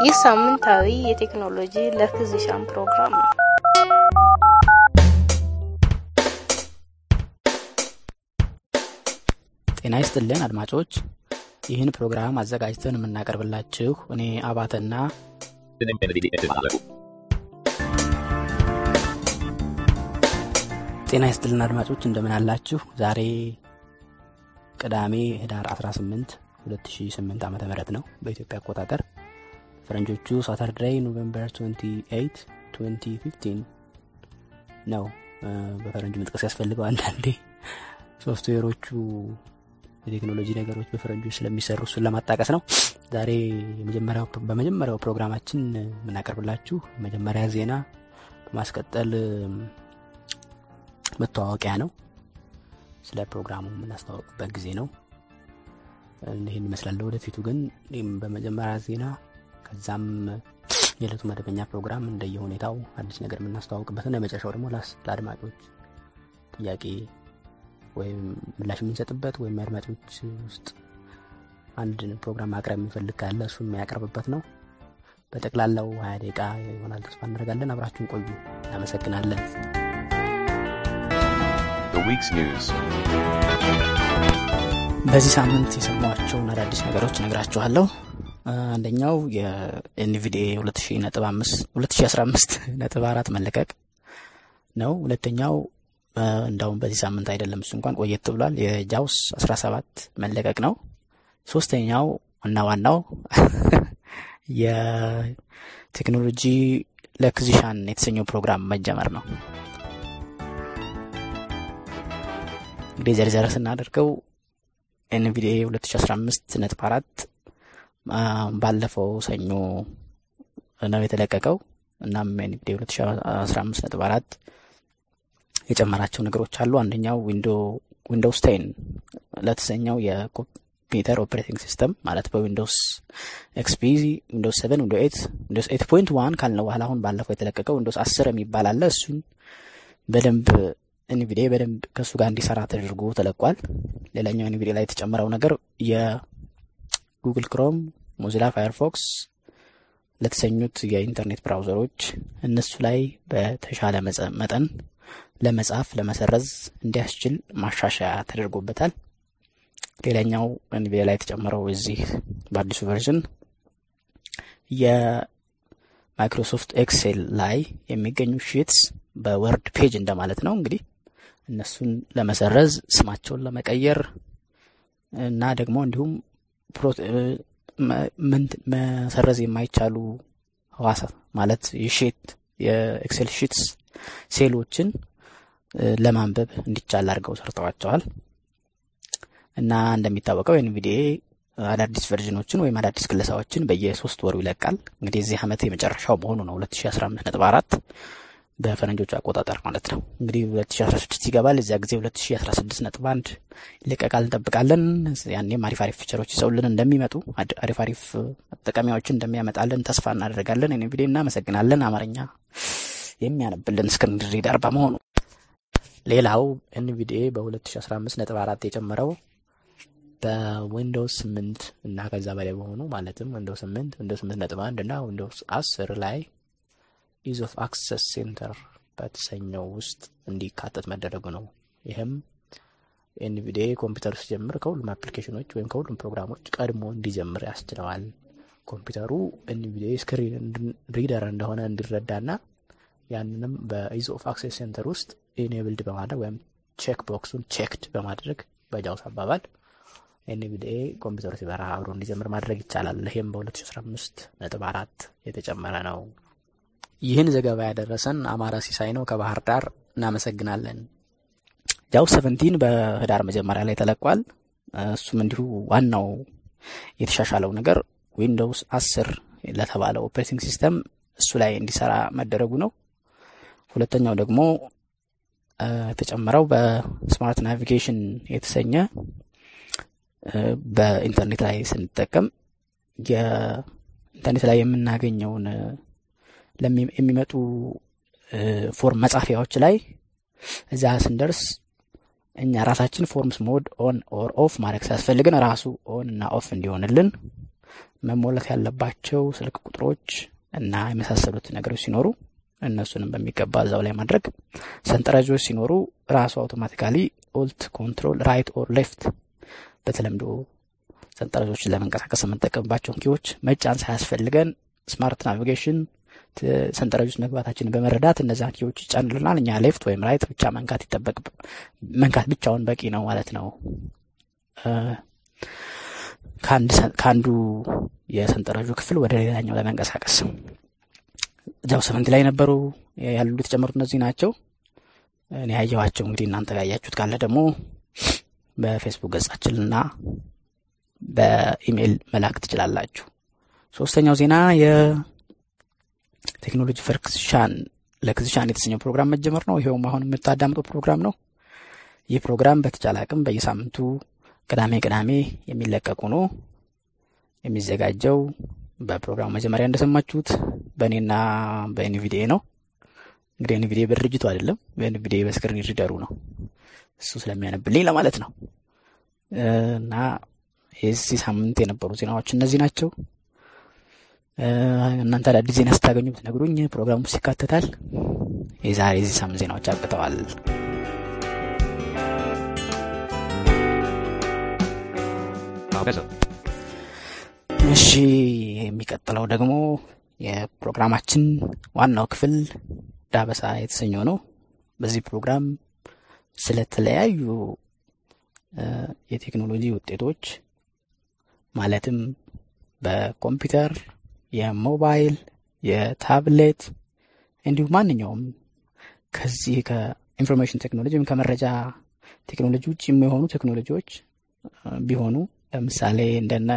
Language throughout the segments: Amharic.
ይህ ሳምንታዊ የቴክኖሎጂ ለፊዚሻን ፕሮግራም ነው። ጤና ይስጥልን አድማጮች፣ ይህን ፕሮግራም አዘጋጅተን የምናቀርብላችሁ እኔ አባተና ጤና ይስጥልን አድማጮች እንደምን አላችሁ? ዛሬ ቅዳሜ ህዳር 18 2008 ዓ ም ነው በኢትዮጵያ አቆጣጠር። ፈረንጆቹ Saturday November 28 2015 ነው። በፈረንጁ መጥቀስ ያስፈልገው አንዳንዴ ሶፍትዌሮቹ የቴክኖሎጂ ነገሮች በፈረንጆች ስለሚሰሩ እሱን ለማጣቀስ ነው። ዛሬ በመጀመሪያው ፕሮግራማችን የምናቀርብላችሁ መጀመሪያ ዜና በማስቀጠል መተዋወቂያ ነው። ስለ ፕሮግራሙ የምናስተዋወቅበት ጊዜ ነው። ይህን ይመስላል። ወደፊቱ ግን በመጀመሪያ ዜና ከዛም የዕለቱ መደበኛ ፕሮግራም እንደየ ሁኔታው አዲስ ነገር የምናስተዋውቅበት ነው። የመጨረሻው ደግሞ ለአድማጮች ጥያቄ ወይም ምላሽ የምንሰጥበት ወይም የአድማጮች ውስጥ አንድ ፕሮግራም ማቅረብ የሚፈልግ ካለ እሱ የሚያቀርብበት ነው። በጠቅላላው ሀያ ደቂቃ ይሆናል ተስፋ እናደርጋለን። አብራችሁን ቆዩ። እናመሰግናለን። በዚህ ሳምንት የሰሟቸውን አዳዲስ ነገሮች ነግራችኋለሁ። አንደኛው የኤንቪዲኤ 2015 ነጥብ አራት መለቀቅ ነው። ሁለተኛው እንዳውም በዚህ ሳምንት አይደለም፣ እሱ እንኳን ቆየት ብሏል። የጃውስ 17 መለቀቅ ነው። ሶስተኛው እና ዋናው የቴክኖሎጂ ለክዚሻን የተሰኘው ፕሮግራም መጀመር ነው። እንግዲህ ዘርዘር ስናደርገው NVDA 2015 ነጥብ አራት ባለፈው ሰኞ ነው የተለቀቀው። እናም NVDA 2015 ነጥብ አራት የጨመራቸው ነገሮች አሉ። አንደኛው Windows ten ለተሰኘው የኮምፒውተር operating system ማለት በ Windows XP፣ Windows seven፣ Windows eight፣ Windows eight point one ካልነው በኋላ አሁን ባለፈው የተለቀቀው Windows አስር የሚባል አለ። እሱን በደንብ NVDA በደንብ ከእሱ ጋር እንዲሰራ ተደርጎ ተለቋል። ሌላኛው NVDA ላይ የተጨመረው ነገር የ Google Chrome፣ Mozilla Firefox ለተሰኙት የኢንተርኔት browser ኦች እነሱ ላይ በተሻለ መጠን ለመጻፍ ለመሰረዝ እንዲያስችል ማሻሻያ ተደርጎበታል። ሌላኛው NVDA ላይ የተጨመረው እዚህ በአዲሱ version የ Microsoft Excel ላይ የሚገኙ sheets በ Word page እንደማለት ነው እንግዲህ እነሱን ለመሰረዝ ስማቸውን ለመቀየር እና ደግሞ እንዲሁም መሰረዝ የማይቻሉ ህዋሳት ማለት የ sheet የ Excel sheets cell ኦችን ለማንበብ እንዲቻል አድርገው ሰርተዋቸዋል። እና እንደሚታወቀው NVDA አዳዲስ version ኦችን ወይም አዳዲስ ክለሳዎችን በየሶስት ወሩ ይለቃል። እንግዲህ የዚህ ዓመት የመጨረሻው መሆኑ ነው 2015 ነጥብ አራት በፈረንጆቹ አቆጣጠር ማለት ነው። እንግዲህ 2016 ይገባል። እዚያ ጊዜ 2016 ነጥብ አንድ ይለቀቃል እንጠብቃለን። ያኔም አሪፍ አሪፍ feature ኦች ይዘውልን እንደሚመጡ አሪፍ አሪፍ መጠቀሚያዎችን እንደሚያመጣልን ተስፋ እናደርጋለን። NVDA እናመሰግናለን። አማርኛ የሚያነብልን screen reader በመሆኑ ሌላው NVDA በ2015 ነጥብ አራት የጨመረው በ Windows 8 እና ከዛ በላይ በሆኑ ማለትም Windows 8 Windows 8 ነጥብ አንድ እና Windows 10 ላይ Ease of Access Center በተሰኘው ውስጥ እንዲካተት መደረጉ ነው። ይህም NVDA ኮምፒውተር ሲጀምር ከሁሉም application ኦች ወይም ከሁሉም ፕሮግራሞች ቀድሞ እንዲጀምር ያስችለዋል። ኮምፒውተሩ NVDA screen reader እንደሆነ እንዲረዳና ያንንም በ Ease of Access Center ውስጥ enabled በማድረግ ወይም check box ኡን checked በማድረግ በ JAWS አባባል NVDA ኮምፒውተሩ ሲበራ አብሮ እንዲጀምር ማድረግ ይቻላል። ይህም በ2015 ነጥብ አራት የተጨመረ ነው። ይህን ዘገባ ያደረሰን አማራ ሲሳይ ነው ከባህር ዳር። እናመሰግናለን። JAWS seventeen በህዳር መጀመሪያ ላይ ተለቋል። እሱም እንዲሁ ዋናው የተሻሻለው ነገር Windows አስር ለተባለው operating system እሱ ላይ እንዲሰራ መደረጉ ነው። ሁለተኛው ደግሞ የተጨመረው በ smart navigation የተሰኘ በኢንተርኔት ላይ ስንጠቀም የኢንተርኔት ላይ የምናገኘውን የሚመጡ form መጻፊያዎች ላይ እዛ ስንደርስ እኛ ራሳችን forms mode on or off ማድረግ ሲያስፈልግን ራሱ on እና off እንዲሆንልን መሞላት ያለባቸው ስልክ ቁጥሮች እና የመሳሰሉት ነገሮች ሲኖሩ እነሱንም በሚገባ እዛው ላይ ማድረግ፣ ሰንጠረዦች ሲኖሩ ራሱ automatically alt control right or left በተለምዶ ሰንጠረዦችን ለመንቀሳቀስ የምንጠቀምባቸውን key ዎች መጫን ሳያስፈልገን smart navigation ሰንጠረዥ ውስጥ መግባታችንን በመረዳት እነዚያን key ዎች ይጫንልናል። እኛ left ወይም right ብቻ መንካት ይጠበቅ መንካት ብቻውን በቂ ነው ማለት ነው። ከአንዱ የሰንጠረዡ ክፍል ወደ ሌላኛው ለመንቀሳቀስ እዚያው seventeen ላይ ነበሩ ያሉ የተጨመሩት እነዚህ ናቸው። እኔ ያየኋቸው እንግዲህ እናንተ ያያችሁት ካለ ደግሞ በፌስቡክ ገጻችንና በኢሜይል መላክ ትችላላችሁ። ሶስተኛው ዜና የቴክኖሎጂ ፈር ለክዝሻን የተሰኘው ፕሮግራም መጀመር ነው። ይኸውም አሁን የምታዳምጠው ፕሮግራም ነው። ይህ ፕሮግራም በተቻለ አቅም በየሳምንቱ ቅዳሜ ቅዳሜ የሚለቀቁ ነው። የሚዘጋጀው በፕሮግራሙ መጀመሪያ እንደሰማችሁት በእኔና በ NVDA ነው። እንግዲህ NVDA በድርጅቱ አይደለም፣ በ NVDA በ screen reader ኡ ነው። እሱ ስለሚያነብልኝ ለማለት ነው። እና የዚህ ሳምንት የነበሩ ዜናዎች እነዚህ ናቸው። እናንተ አዳዲስ ዜና ስታገኙ ብትነግሩኝ ፕሮግራሙ ውስጥ ይካተታል። የዛሬ የዚህ ሳምንት ዜናዎች አብቅተዋል። እሺ የሚቀጥለው ደግሞ የፕሮግራማችን ዋናው ክፍል ዳበሳ የተሰኘው ነው። በዚህ ፕሮግራም ስለተለያዩ የቴክኖሎጂ ውጤቶች ማለትም በኮምፒውተር፣ የሞባይል፣ የታብሌት እንዲሁም ማንኛውም ከዚህ ከ information technology ወይም ከመረጃ ቴክኖሎጂ ውጭ የሚሆኑ ቴክኖሎጂዎች ቢሆኑ ለምሳሌ እንደነ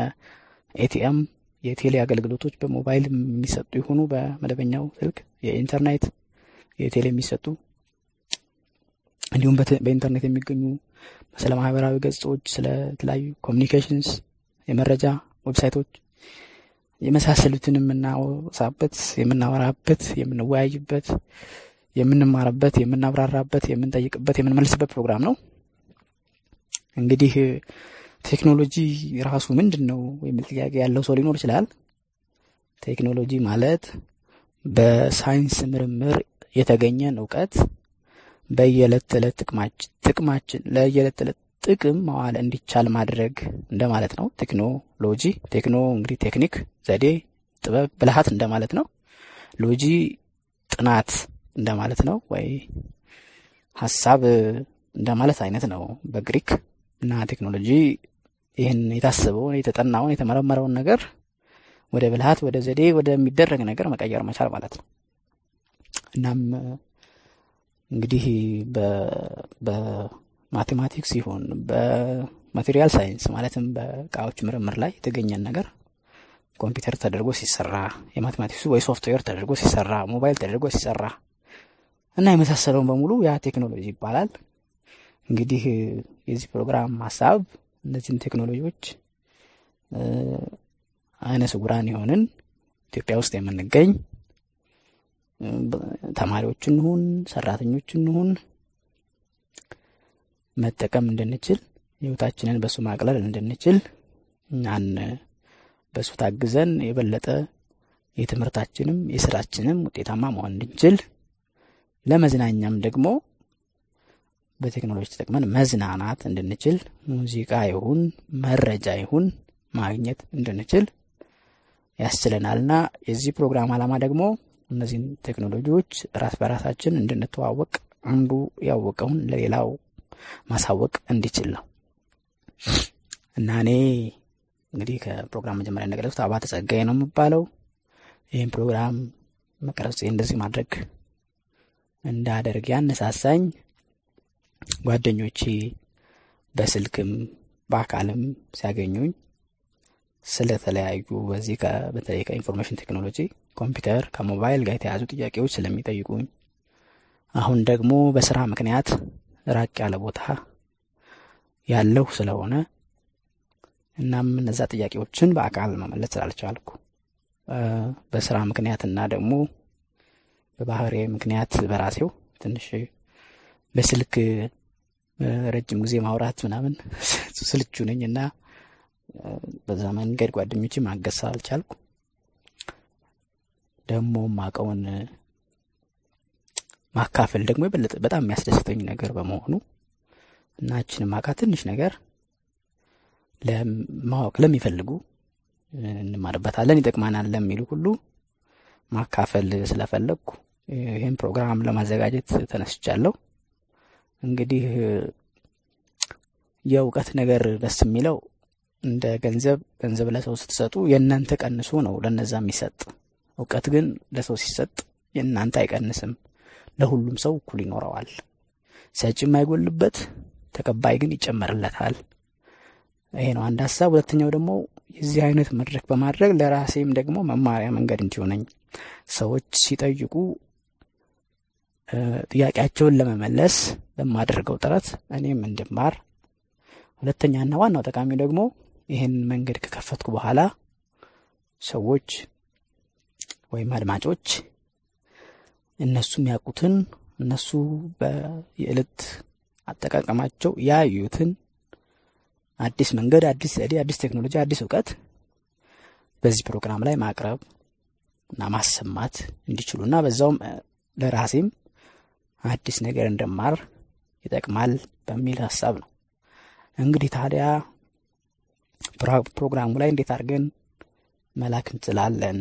ATM የቴሌ አገልግሎቶች በሞባይል የሚሰጡ የሆኑ በመደበኛው ስልክ የኢንተርኔት የቴሌ የሚሰጡ እንዲሁም በኢንተርኔት የሚገኙ ስለ ማህበራዊ ገጾች፣ ስለ ተለያዩ communications የመረጃ ዌብሳይቶች የመሳሰሉትን የምናወሳበት፣ የምናወራበት፣ የምንወያይበት፣ የምንማርበት፣ የምናብራራበት፣ የምንጠይቅበት፣ የምንመልስበት ፕሮግራም ነው። እንግዲህ ቴክኖሎጂ ራሱ ምንድን ነው የሚል ጥያቄ ያለው ሰው ሊኖር ይችላል። ቴክኖሎጂ ማለት በሳይንስ ምርምር የተገኘን እውቀት በየዕለት ተዕለት ጥቅማችን ለየዕለት ተዕለት ጥቅም መዋል እንዲቻል ማድረግ እንደማለት ነው። ቴክኖሎጂ ቴክኖ እንግዲህ ቴክኒክ፣ ዘዴ፣ ጥበብ፣ ብልሃት እንደማለት ነው። ሎጂ ጥናት እንደማለት ነው፣ ወይ ሀሳብ እንደማለት አይነት ነው በግሪክ እና ቴክኖሎጂ ይህን የታሰበውን የተጠናውን የተመረመረውን ነገር ወደ ብልሃት ወደ ዘዴ ወደሚደረግ ነገር መቀየር መቻል ማለት ነው። እናም እንግዲህ በ mathematics ይሁን በ material science ማለትም በእቃዎች ምርምር ላይ የተገኘን ነገር ኮምፒውተር ተደርጎ ሲሰራ፣ የ mathematics ኡ ወይ ሶፍትዌር ተደርጎ ሲሰራ፣ ሞባይል ተደርጎ ሲሰራ እና የመሳሰለውን በሙሉ ያ ቴክኖሎጂ ይባላል። እንግዲህ የዚህ ፕሮግራም ሀሳብ እነዚህን ቴክኖሎጂዎች አይነ ስውራን የሆንን ኢትዮጵያ ውስጥ የምንገኝ ተማሪዎች እንሁን ሰራተኞች እንሁን መጠቀም እንድንችል ህይወታችንን በሱ ማቅለል እንድንችል እኛን በሱ ታግዘን የበለጠ የትምህርታችንም የስራችንም ውጤታማ መሆን እንድንችል ለመዝናኛም ደግሞ በቴክኖሎጂ ተጠቅመን መዝናናት እንድንችል ሙዚቃ ይሁን መረጃ ይሁን ማግኘት እንድንችል ያስችለናልና የዚህ ፕሮግራም ዓላማ ደግሞ እነዚህን ቴክኖሎጂዎች ራስ በራሳችን እንድንተዋወቅ አንዱ ያወቀውን ለሌላው ማሳወቅ እንዲችል ነው እና እኔ እንግዲህ ከፕሮግራም መጀመሪያ እንደገለጽኩት አባተ ጸጋዬ ነው የምባለው። ይህን ፕሮግራም መቅረጽ እንደዚህ ማድረግ እንዳደርግ ያነሳሳኝ ጓደኞቼ በስልክም በአካልም ሲያገኙኝ ስለተለያዩ በዚህ በተለይ ከኢንፎርሜሽን ቴክኖሎጂ ኮምፒውተር ከሞባይል ጋር የተያዙ ጥያቄዎች ስለሚጠይቁኝ አሁን ደግሞ በስራ ምክንያት ራቅ ያለ ቦታ ያለሁ ስለሆነ እናም እነዛ ጥያቄዎችን በአካል መመለስ ስላልቻልኩ በስራ ምክንያት እና ደግሞ በባህሪ ምክንያት በራሴው ትንሽ በስልክ ረጅም ጊዜ ማውራት ምናምን ስልቹ ነኝ እና በዛ መንገድ ጓደኞቼ ማገዝ ስላልቻልኩ ደግሞ ማቀውን ማካፈል ደግሞ የበለጠ በጣም የሚያስደስተኝ ነገር በመሆኑ እናችን ማቃ ትንሽ ነገር ለማወቅ ለሚፈልጉ እንማርበታለን፣ ይጠቅማናል ለሚሉ ሁሉ ማካፈል ስለፈለግኩ ይህን ፕሮግራም ለማዘጋጀት ተነስቻለሁ። እንግዲህ የእውቀት ነገር ደስ የሚለው እንደ ገንዘብ ገንዘብ ለሰው ስትሰጡ የእናንተ ቀንሶ ነው ለነዛ የሚሰጥ። እውቀት ግን ለሰው ሲሰጥ የእናንተ አይቀንስም፣ ለሁሉም ሰው እኩል ይኖረዋል። ሰጪ የማይጎልበት ተቀባይ ግን ይጨመርለታል። ይሄ ነው አንድ ሀሳብ። ሁለተኛው ደግሞ የዚህ አይነት መድረክ በማድረግ ለራሴም ደግሞ መማሪያ መንገድ እንዲሆነኝ ሰዎች ሲጠይቁ ጥያቄያቸውን ለመመለስ በማደርገው ጥረት እኔም እንድማር፣ ሁለተኛና ዋናው ጠቃሚው ደግሞ ይህን መንገድ ከከፈትኩ በኋላ ሰዎች ወይም አድማጮች እነሱ የሚያውቁትን እነሱ በየዕለት አጠቃቀማቸው ያዩትን አዲስ መንገድ፣ አዲስ ዘዴ፣ አዲስ ቴክኖሎጂ፣ አዲስ እውቀት በዚህ ፕሮግራም ላይ ማቅረብ እና ማሰማት እንዲችሉ እና በዛውም ለራሴም አዲስ ነገር እንደማር ይጠቅማል በሚል ሀሳብ ነው። እንግዲህ ታዲያ ፕሮግራሙ ላይ እንዴት አድርገን መላክ እንችላለን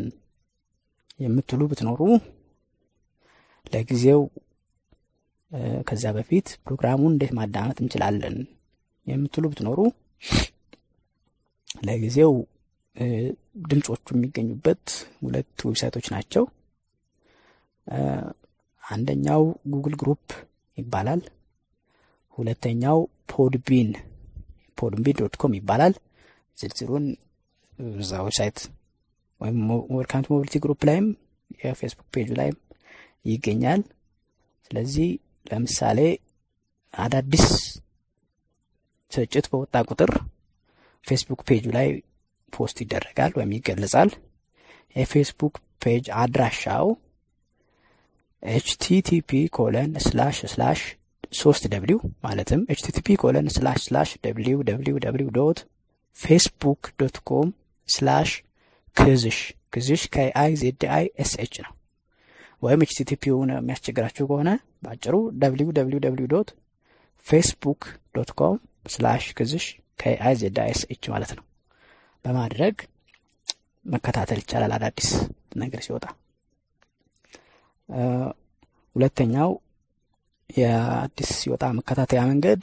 የምትሉ ብትኖሩ ለጊዜው ከዚያ በፊት ፕሮግራሙን እንዴት ማዳመጥ እንችላለን የምትሉ ብትኖሩ ለጊዜው ድምፆቹ የሚገኙበት ሁለት ዌብሳይቶች ናቸው። አንደኛው Google Group ይባላል። ሁለተኛው Podbean Podbean dot com ይባላል። ዝርዝሩን እዛ website ወይም Welcome to Mobility Group ላይም የ Facebook page ኡ ላይም ይገኛል። ስለዚህ ለምሳሌ አዳዲስ ስርጭት በወጣ ቁጥር Facebook page ኡ ላይ post ይደረጋል ወይም ይገለጻል። የ Facebook page አድራሻው HTTP colon slash slash ሶስት W ማለትም HTTP colon slash slash W W W dot Facebook dot com slash Kizish Kizish K I Z I S H ነው። ወይም HTTP ውን የሚያስቸግራችሁ ከሆነ በአጭሩ W W W dot Facebook dot com slash Kizish K I Z I S H ማለት ነው በማድረግ መከታተል ይቻላል አዳዲስ ነገር ሲወጣ። ሁለተኛው የአዲስ ሲወጣ መከታተያ መንገድ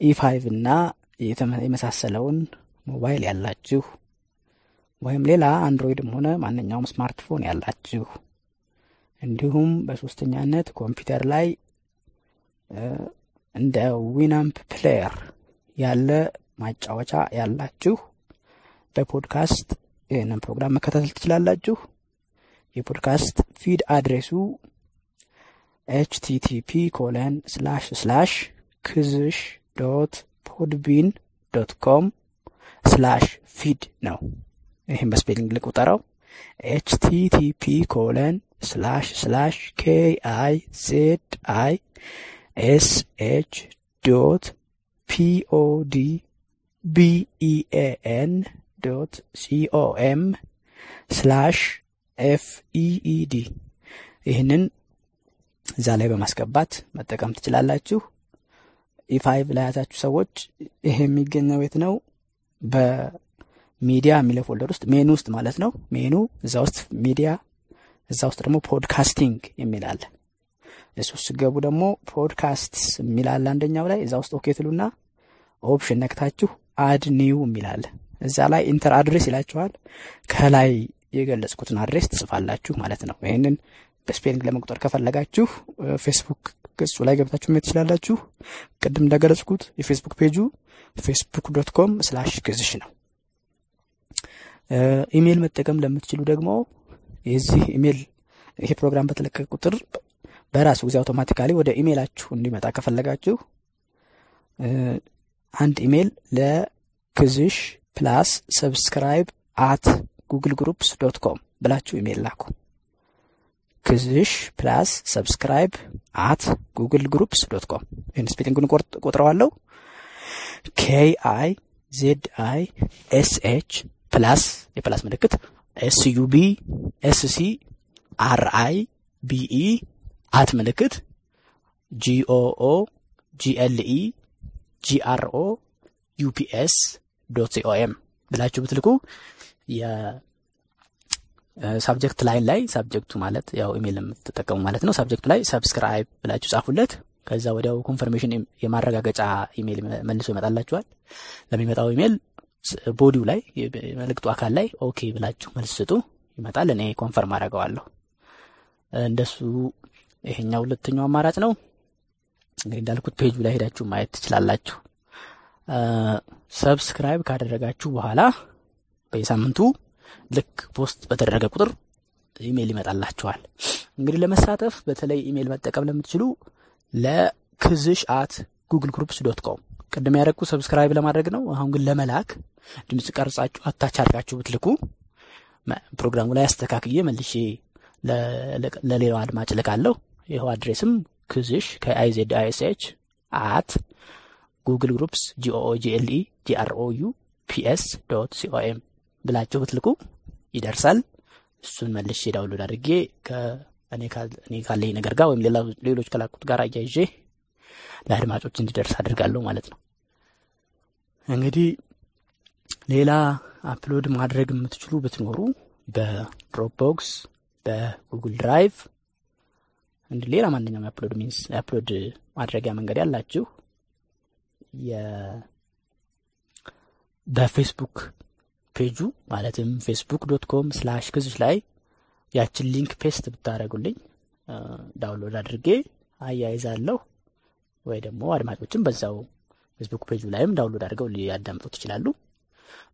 E5 እና የመሳሰለውን ሞባይል ያላችሁ ወይም ሌላ አንድሮይድም ሆነ ማንኛውም ስማርትፎን ያላችሁ እንዲሁም በሶስተኛነት ኮምፒውተር ላይ እንደ Winamp player ያለ ማጫወቻ ያላችሁ በፖድካስት ይህንን ፕሮግራም መከታተል ትችላላችሁ። የ podcast feed address ኡ HTTP colon slash slash Kizish dot Podbean dot com slash feed ነው። ይህም በ spelling ልቁጠረው HTTP colon slash slash K I Z I S H dot POD BEAN dot COM slash FEED ይህንን እዛ ላይ በማስገባት መጠቀም ትችላላችሁ። E5 ላይ ሰዎች ይሄ የሚገኘው የት ነው? በሚዲያ የሚለው folder ውስጥ ሜኑ ውስጥ ማለት ነው። ሜኑ እዛ ውስጥ ሚዲያ፣ እዛ ውስጥ ደግሞ podcasting የሚል አለ። እሱ ስትገቡ ደግሞ ፖድካስት የሚል አለ አንደኛው ላይ። እዛ ውስጥ OK ትሉና option ነክታችሁ add new የሚል አለ። እዛ ላይ enter address ይላችኋል። ከላይ የገለጽኩትን address ትጽፋላችሁ ማለት ነው። ይህንን በ spelling ለመቁጠር ከፈለጋችሁ ፌስቡክ ገጹ ላይ ገብታችሁ ማየት ትችላላችሁ። ቅድም እንደገለጽኩት የ Facebook page ኡ Facebook dot com slash Kizish ነው። ኢሜይል መጠቀም ለምትችሉ ደግሞ የዚህ ኢሜይል ይሄ ፕሮግራም በተለቀቀ ቁጥር በራሱ ጊዜ automatically ወደ ኢሜይላችሁ እንዲመጣ ከፈለጋችሁ አንድ ኢሜይል ለ Kizish plus subscribe at Google Groups dot com ብላችሁ ኢሜይል ላኩ። Kizish plus subscribe at Google Groups dot com ይህን spelling ኡን ቆጥረዋለሁ። ኬይ አይ ዜድ ፕላስ የፕላስ ምልክት ኤስ ዩ ቢ ኤስ ሲ አር አይ ቢኢ አት ምልክት ጂኦኦ ጂኤልኢ ጂአርኦ ዩፒኤስ ዶት ሲኦኤም ብላችሁ ብትልኩ የ subject line ላይ subject ኡ ማለት ያው ኢሜል የምትጠቀሙ ማለት ነው። subject ኡ ላይ subscribe ብላችሁ ጻፉለት። ከዛ ወዲያው confirmation የማረጋገጫ ኢሜል መልሶ ይመጣላችኋል። ለሚመጣው ኢሜል body ው ላይ መልእክቱ አካል ላይ okay ብላችሁ መልስ ስጡ፣ ይመጣል። እኔ confirm አደርገዋለሁ። እንደሱ ይሄኛው ሁለተኛው አማራጭ ነው። እንግዲህ እንዳልኩት ፔጁ ላይ ሄዳችሁ ማየት ትችላላችሁ። subscribe ካደረጋችሁ በኋላ በየሳምንቱ ልክ post በተደረገ ቁጥር ኢሜይል ይመጣላችኋል። እንግዲህ ለመሳተፍ በተለይ ኢሜይል መጠቀም ለምትችሉ ለክዝሽ at Google Groups dot com ቅድም ያደረግኩ subscribe ለማድረግ ነው። አሁን ግን ለመላክ ድምፅ ቀርጻችሁ attach አድርጋችሁ ብትልኩ ፕሮግራሙ ላይ አስተካክዬ መልሼ ለሌላው አድማጭ ልካለሁ። ይኸው address ም ክዝሽ ከአይዜድ አይኤስኤች አት ጉግል ግሩፕስ ጂኦኦ ጂኤልኢ ጂአርኦ ዩ P S dot C O M ብላችሁ ብትልኩ ይደርሳል። እሱን መልሼ download አድርጌ እኔ ካለኝ ነገር ጋር ወይም ሌሎች ከላኩት ጋር አያይዤ ለአድማጮች እንዲደርስ አድርጋለሁ ማለት ነው። እንግዲህ ሌላ upload ማድረግ የምትችሉ ብትኖሩ በ Dropbox በ Google Drive እንዲህ ሌላ ማንኛውም የ upload means የ upload ማድረጊያ መንገድ ያላችሁ በፌስቡክ page ኡ ማለትም ፌስቡክ dot com slash ክዝሽ ላይ ያችን link paste ብታደርጉልኝ download አድርጌ አያይዛለሁ ወይ ደግሞ አድማጮችም በዛው ፌስቡክ page ኡ ላይም download አድርገው ሊያዳምጡት ይችላሉ።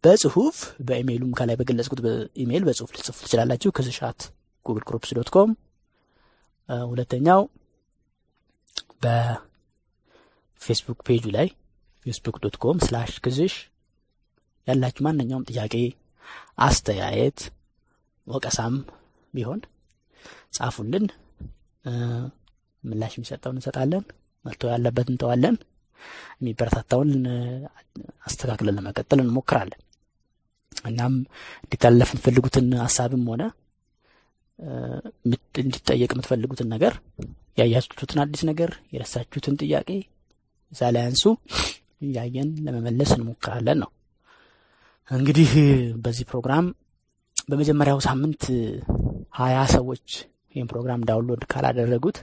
በጽሁፍ በኢሜይሉም ከላይ በገለጽኩት ኢሜይል በጽሁፍ ልትጽፉ ትችላላችሁ። ክዝሽ at Google Groups dot com። ሁለተኛው በፌስቡክ ፔጁ ላይ ፌስቡክ dot com slash ክዝሽ ያላችሁ ማንኛውም ጥያቄ፣ አስተያየት፣ ወቀሳም ቢሆን ጻፉልን። ምላሽ የሚሰጠውን እንሰጣለን። መርቶ ያለበት እንተዋለን። የሚበረታታውን አስተካክለን ለመቀጠል እንሞክራለን። እናም እንዲታለፍ የምትፈልጉትን ሀሳብም ሆነ እንዲጠየቅ የምትፈልጉትን ነገር ያያችሁትን አዲስ ነገር የረሳችሁትን ጥያቄ እዛ ላይ አንሱ። እያየን ለመመለስ እንሞክራለን ነው እንግዲህ በዚህ ፕሮግራም በመጀመሪያው ሳምንት ሀያ ሰዎች ይህን ፕሮግራም download ካላደረጉት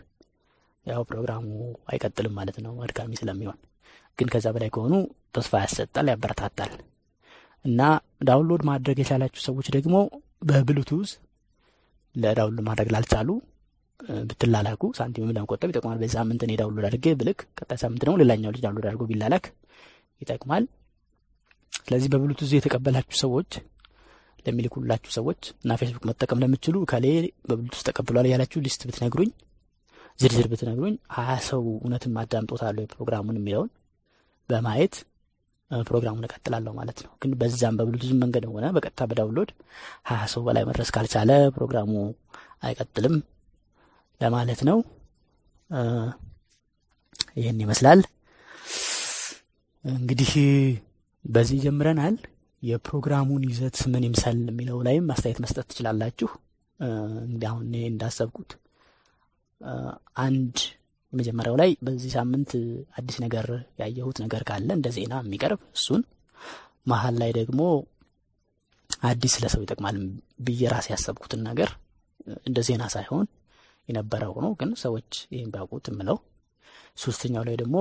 ያው ፕሮግራሙ አይቀጥልም ማለት ነው፣ አድካሚ ስለሚሆን። ግን ከዛ በላይ ከሆኑ ተስፋ ያሰጣል፣ ያበረታታል። እና download ማድረግ የቻላችሁ ሰዎች ደግሞ በብሉቱዝ ለ download ማድረግ ላልቻሉ ብትላላኩ ሳንቲም ለመቆጠብ ይጠቅማል። በዚህ ሳምንት እኔ download አድርጌ ብልክ፣ ቀጣይ ሳምንት ደግሞ ሌላኛው ልጅ download አድርጎ ቢላላክ ይጠቅማል። ስለዚህ በብሉቱዝ የተቀበላችሁ ሰዎች ለሚልኩላችሁ ሰዎች እና ፌስቡክ መጠቀም ለምትችሉ ከሌ በብሉቱዝ ተቀብሏል ያላችሁ list ብትነግሩኝ ዝርዝር ብትነግሩኝ ሀያ ሰው እውነትም አዳምጦታለሁ ፕሮግራሙን የሚለውን በማየት ፕሮግራሙን እቀጥላለሁ ማለት ነው። ግን በዛም በብሉቱዝ መንገድ ሆነ በቀጥታ በዳውንሎድ ሀያ ሰው በላይ መድረስ ካልቻለ ፕሮግራሙ አይቀጥልም ለማለት ነው። ይህን ይመስላል እንግዲህ በዚህ ጀምረናል። የፕሮግራሙን ይዘት ምን ይምሰል የሚለው ላይም አስተያየት መስጠት ትችላላችሁ። እንግዲህ አሁን እንዳሰብኩት አንድ መጀመሪያው ላይ በዚህ ሳምንት አዲስ ነገር ያየሁት ነገር ካለ እንደ ዜና የሚቀርብ እሱን፣ መሀል ላይ ደግሞ አዲስ ለሰው ይጠቅማል ብዬ ራሴ ያሰብኩትን ነገር እንደ ዜና ሳይሆን የነበረው ነው፣ ግን ሰዎች ይህን ቢያውቁት የምለው። ሶስተኛው ላይ ደግሞ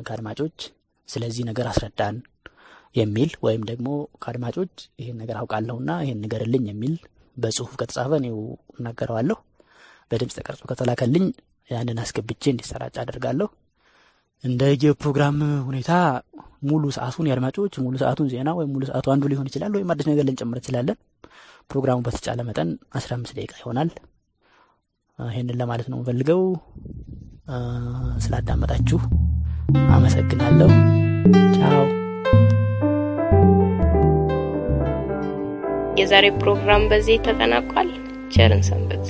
ከአድማጮች ስለዚህ ነገር አስረዳን የሚል ወይም ደግሞ ከአድማጮች ይህን ነገር አውቃለሁና ይህን ንገርልኝ የሚል በጽሁፍ ከተጻፈ እኔው እናገረዋለሁ። በድምፅ ተቀርጾ ከተላከልኝ ያንን አስገብቼ እንዲሰራጭ አደርጋለሁ። እንደ የፕሮግራም ሁኔታ ሙሉ ሰዓቱን የአድማጮች ሙሉ ሰዓቱን ዜና ወይም ሙሉ ሰዓቱ አንዱ ሊሆን ይችላል፣ ወይም አዲስ ነገር ልንጨምር እንችላለን። ፕሮግራሙ በተቻለ መጠን አስራ አምስት ደቂቃ ይሆናል። ይህንን ለማለት ነው የምፈልገው። ስላዳመጣችሁ አመሰግናለሁ። ቻው። የዛሬ ፕሮግራም በዚህ ተጠናቋል። ቸርን ሰንበት።